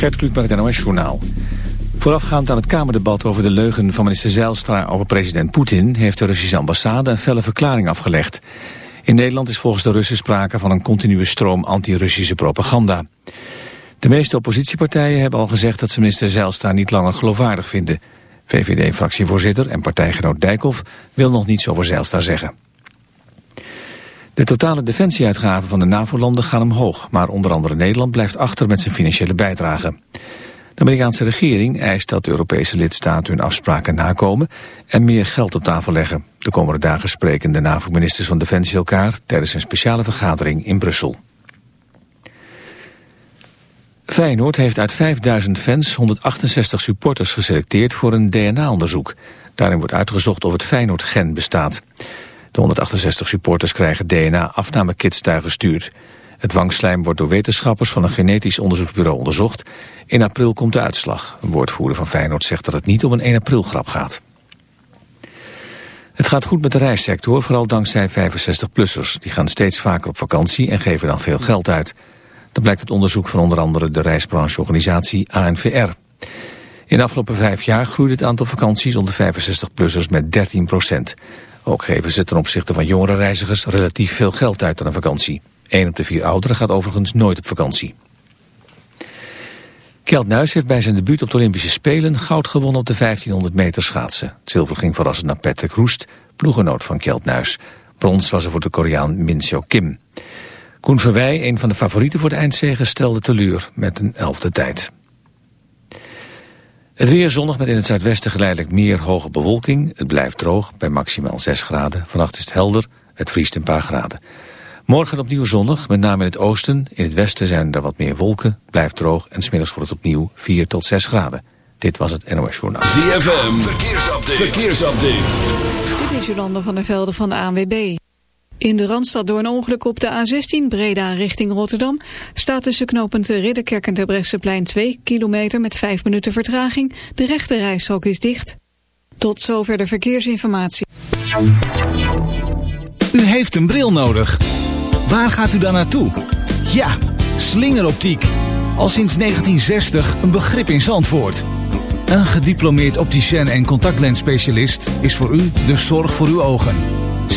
Gert Kluk bij het NOS Journaal. Voorafgaand aan het Kamerdebat over de leugen van minister Zijlstra over president Poetin... heeft de Russische ambassade een felle verklaring afgelegd. In Nederland is volgens de Russen sprake van een continue stroom anti-Russische propaganda. De meeste oppositiepartijen hebben al gezegd dat ze minister Zijlstra niet langer geloofwaardig vinden. VVD-fractievoorzitter en partijgenoot Dijkhoff wil nog niets over Zijlstra zeggen. De totale defensieuitgaven van de NAVO-landen gaan omhoog, maar onder andere Nederland blijft achter met zijn financiële bijdrage. De Amerikaanse regering eist dat de Europese lidstaten hun afspraken nakomen en meer geld op tafel leggen. De komende dagen spreken de NAVO-ministers van Defensie elkaar tijdens een speciale vergadering in Brussel. Feyenoord heeft uit 5000 fans 168 supporters geselecteerd voor een DNA-onderzoek. Daarin wordt uitgezocht of het Feyenoord-gen bestaat. De 168 supporters krijgen DNA-afnamekits gestuurd. Het wangslijm wordt door wetenschappers van een genetisch onderzoeksbureau onderzocht. In april komt de uitslag. Een woordvoerder van Feyenoord zegt dat het niet om een 1 april grap gaat. Het gaat goed met de reissector, vooral dankzij 65-plussers. Die gaan steeds vaker op vakantie en geven dan veel geld uit. Dat blijkt uit onderzoek van onder andere de reisbrancheorganisatie ANVR. In de afgelopen vijf jaar groeide het aantal vakanties onder 65-plussers met 13 procent. Ook geven ze ten opzichte van jongere reizigers relatief veel geld uit aan een vakantie. Een op de vier ouderen gaat overigens nooit op vakantie. Kjeld heeft bij zijn debuut op de Olympische Spelen goud gewonnen op de 1500 meter schaatsen. Het zilver ging verrassend naar Patrick Roest, ploegenoot van Kjeld Nuis. Brons was er voor de Koreaan Min Seo Kim. Koen Verwij, een van de favorieten voor de eindzege, stelde teleur met een elfde tijd. Het weer zonnig met in het zuidwesten geleidelijk meer hoge bewolking. Het blijft droog bij maximaal 6 graden. Vannacht is het helder, het vriest een paar graden. Morgen opnieuw zonnig, met name in het oosten. In het westen zijn er wat meer wolken, blijft droog en smiddags wordt het opnieuw 4 tot 6 graden. Dit was het NOS Journaal. ZFM, verkeersupdate. verkeersupdate. Dit is Jolanda van der Velde van de ANWB. In de Randstad door een ongeluk op de A16 Breda richting Rotterdam... staat tussen knooppunt Ridderkerk en Terbrechtseplein 2 kilometer met 5 minuten vertraging. De rechte is dicht. Tot zover de verkeersinformatie. U heeft een bril nodig. Waar gaat u dan naartoe? Ja, slingeroptiek. Al sinds 1960 een begrip in Zandvoort. Een gediplomeerd opticien en contactlensspecialist is voor u de zorg voor uw ogen.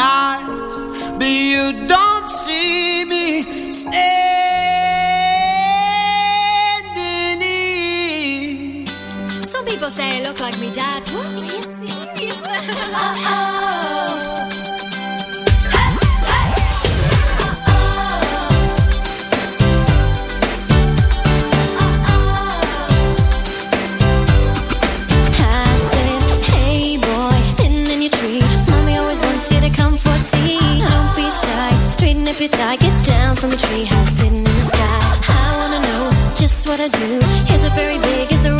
die. just what I do. It's a very big, it's a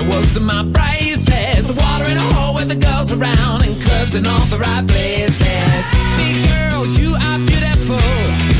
I was in my braces. Water in a hole with the girls around and curves in all the right places. Big girls, you are beautiful. Big girls, you are beautiful.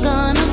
Gonna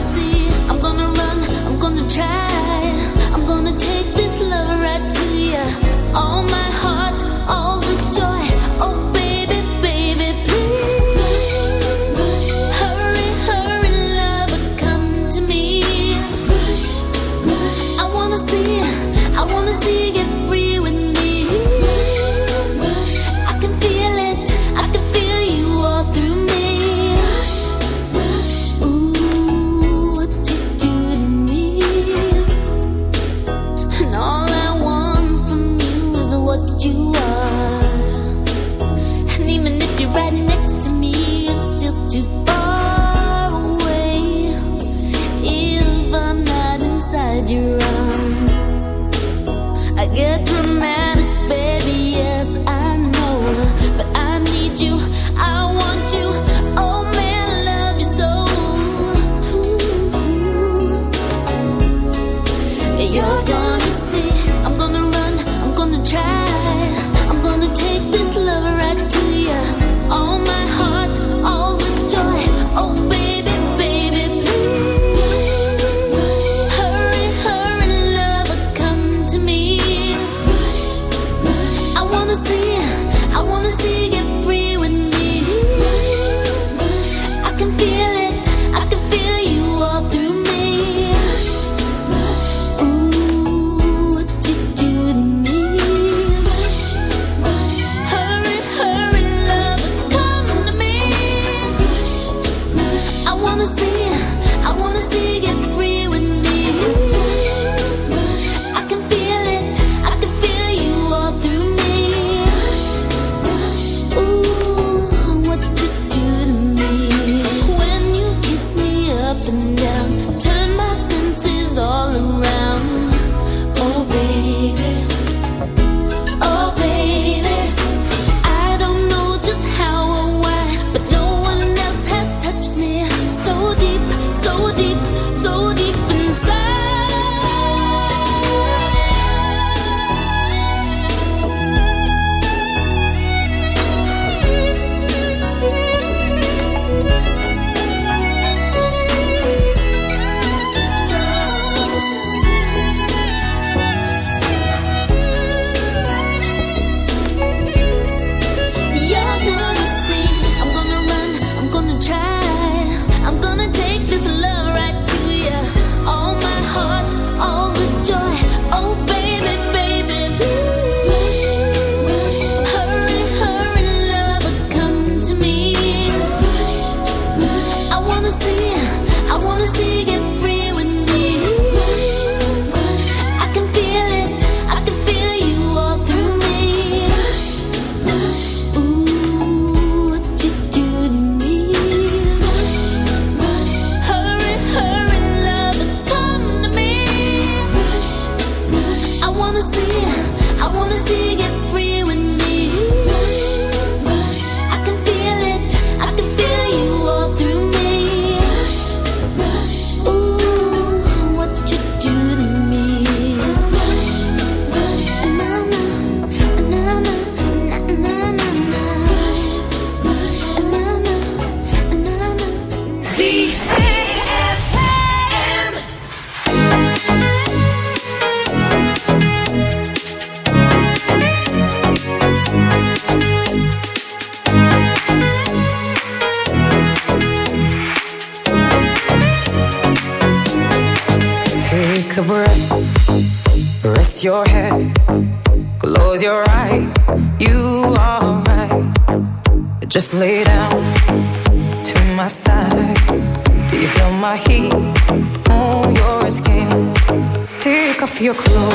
yokluğum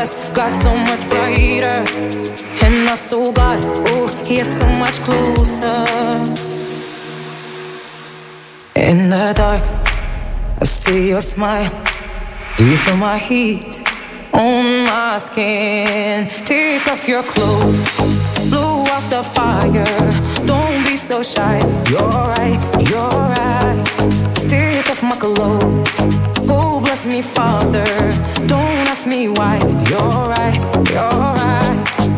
just got so much brighter. And I saw God, oh, he's so much closer. In the dark, I see your smile. Do you feel my heat on my skin? Take off your clothes, blow out the fire. Don't be so shy. You're right, you're right. Take off my clothes. Oh, bless me, Father. Don't ask me why. You're right, you're right.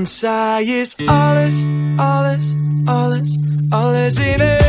Want zij is alles, alles, alles, alles in één.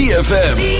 ZFM.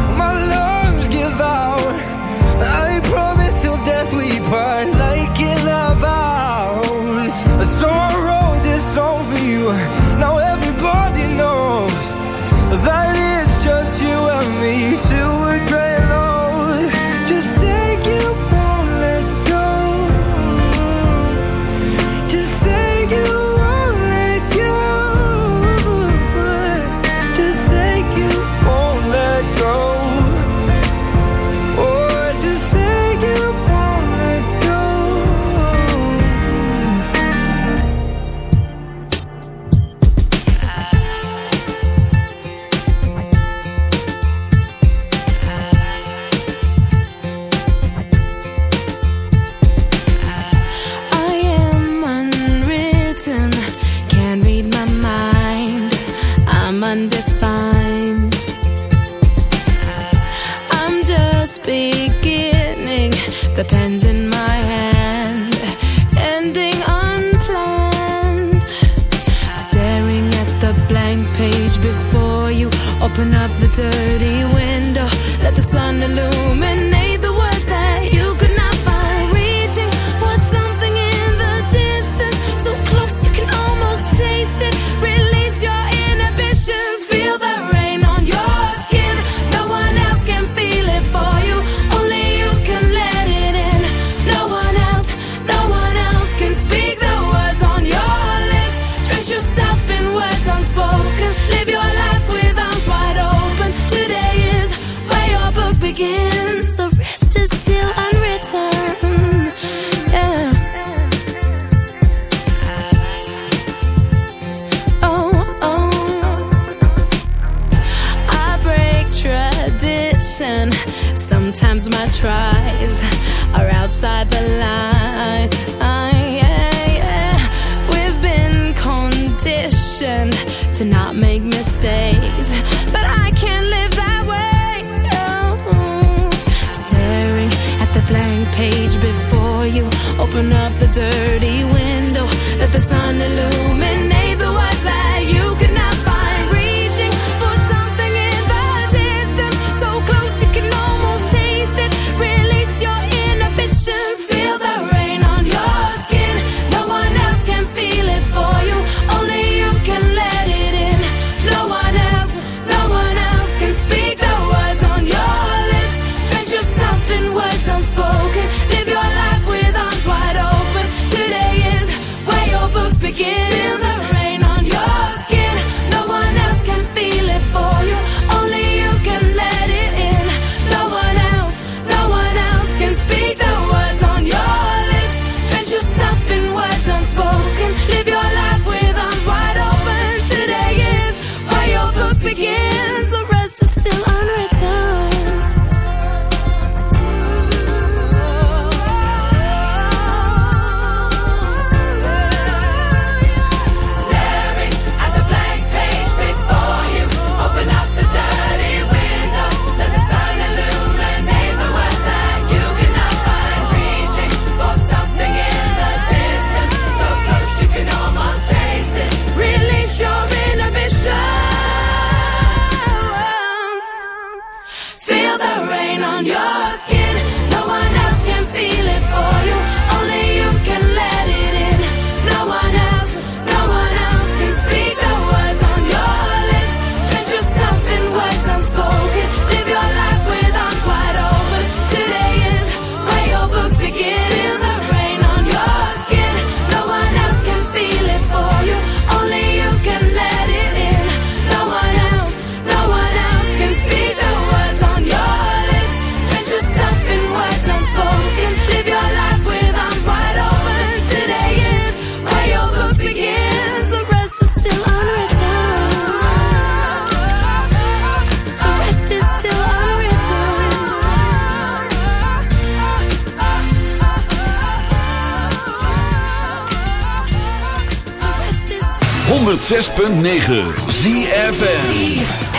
106.9 ZFM.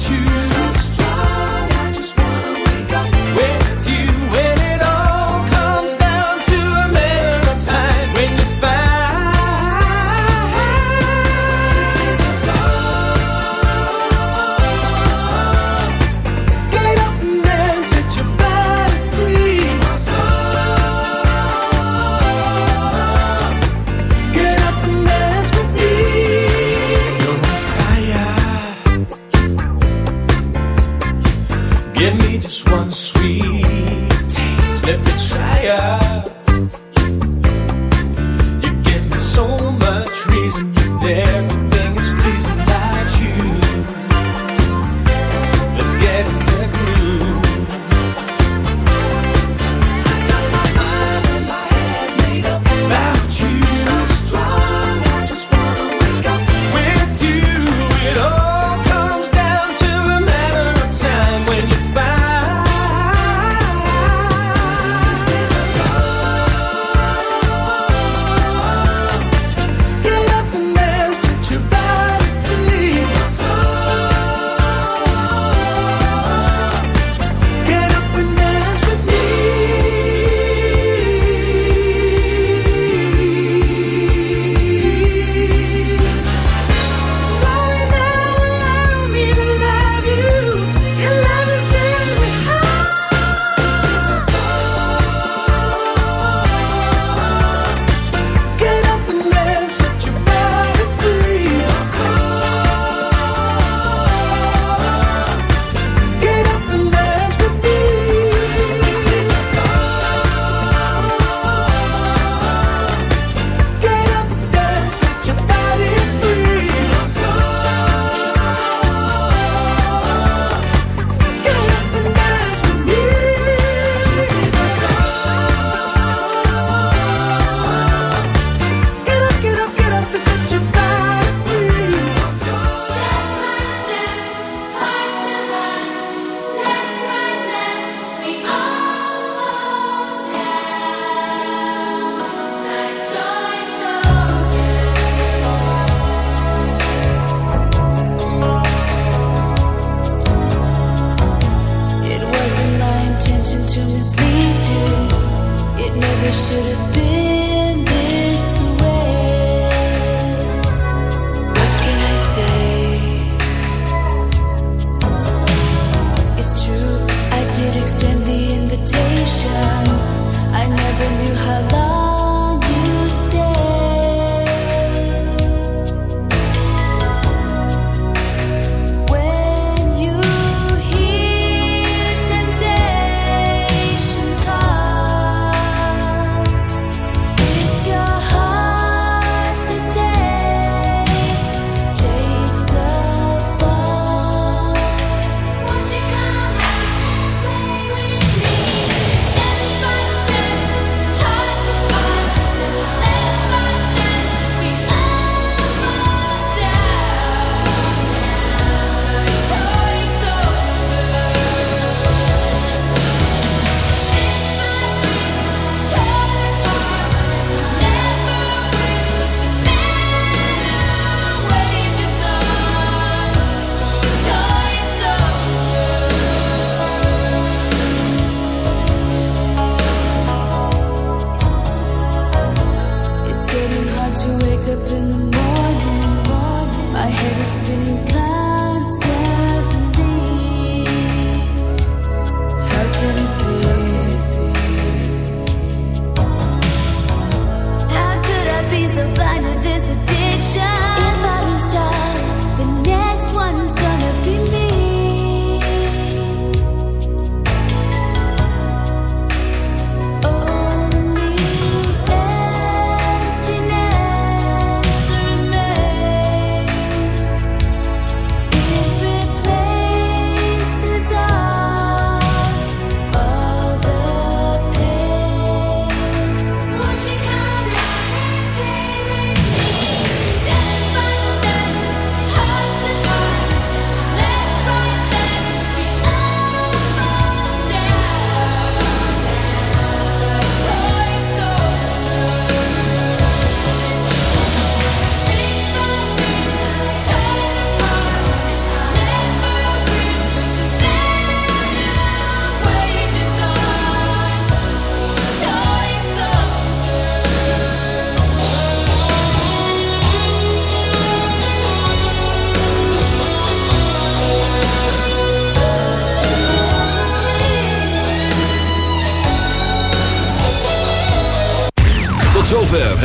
choose